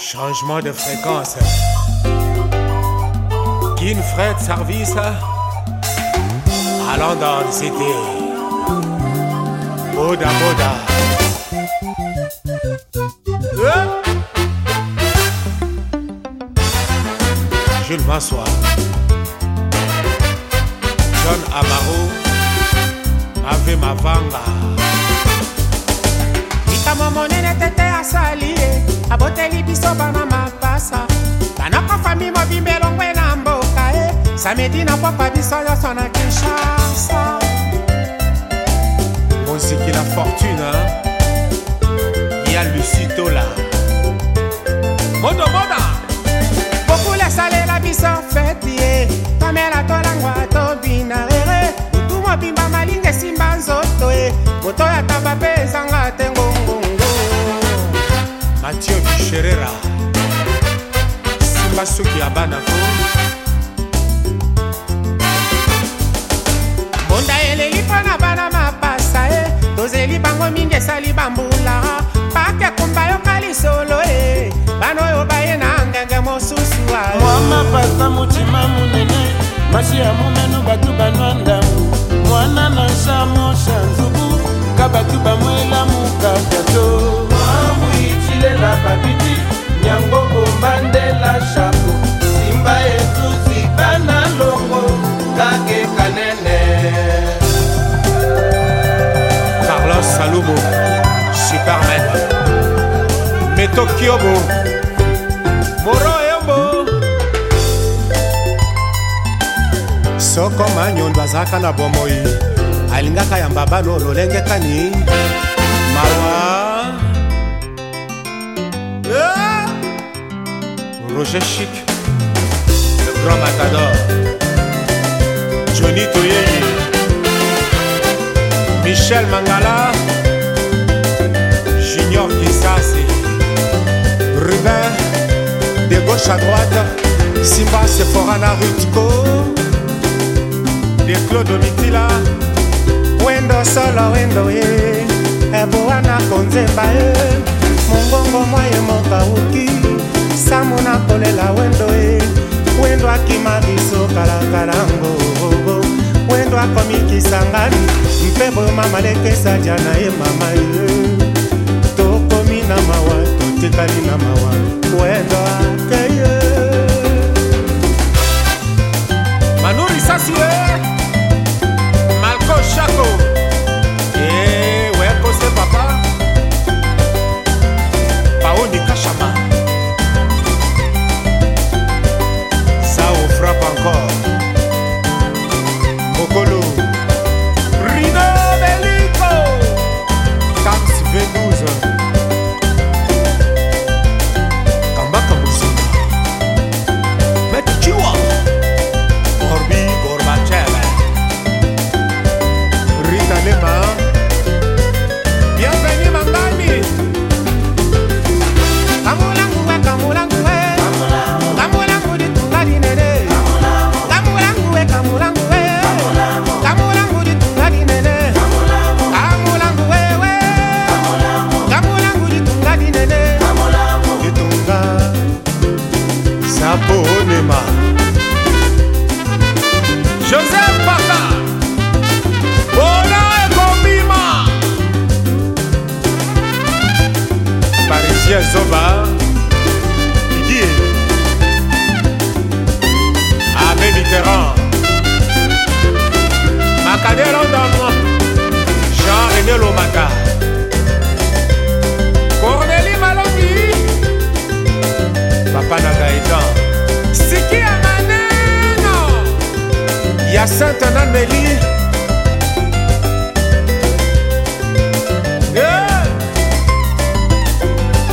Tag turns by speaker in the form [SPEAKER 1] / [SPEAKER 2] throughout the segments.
[SPEAKER 1] Changement de fréquence. Kin hein. de Service hein. dans Londres cité Boda Boda. Hein? ne Massois. John Amaro. ma Mavanga. maman n'était tete asalie eh. aboteli biso bana mapasa banakofami mobimbelongwe na mboka e samedi na pokwa biso nyonso na kinshasa christian bisherera simba soki ya bana ko mbonda eleli mpo na bana mapasa e tozeli bango mingi esali bambula pake kumba yoka lisolo e bana oyo baye na ngenge mosusu eh. mwa mapasa motima monene masi ya momenu bato banwa ndamu mwana na nsha mosha nzubu ka bato bamwelamu babidi nyango omandela shako simba etuzi bana longo kake kanene carlos salumo superman metokiobo moro yombo soko manyondo azalaka na bomoi alingaka ya mbabalo lolenge kani mawa Roger Chic, le grand matador, Johnny Toyeli, Michel Mangala, Junior Kissassi, Ruben, de gauche à droite, Simba Sephorana Rutko, de Claude Mitila, Wendo Solo Wendo Ye, Eboana Konzemba Ye, Mongongo Mwaye Mokauki, sango na kolela wendo e wendo akima biso kalakalango wendo akomikisa ngani mpe boyoma malekesa ja na ye mama ye tokomi na mawa totikali na mawa wendo a olema joseph pata mpona ekobima parisi ezoba didie abe mitterrand makadero ndamwa ya sainte naneli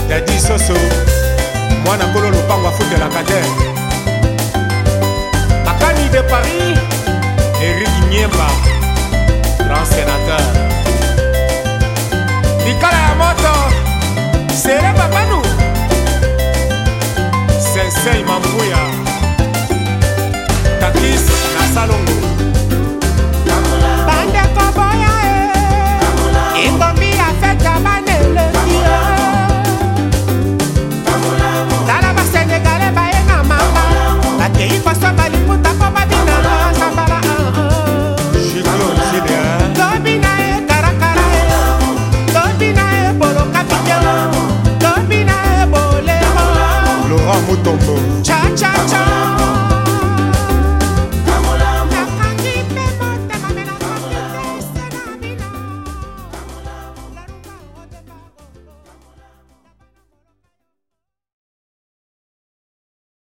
[SPEAKER 1] dadi eh! soso mwana ngolo lopango afutelaka te akani de paris erik nyemba grand sénateur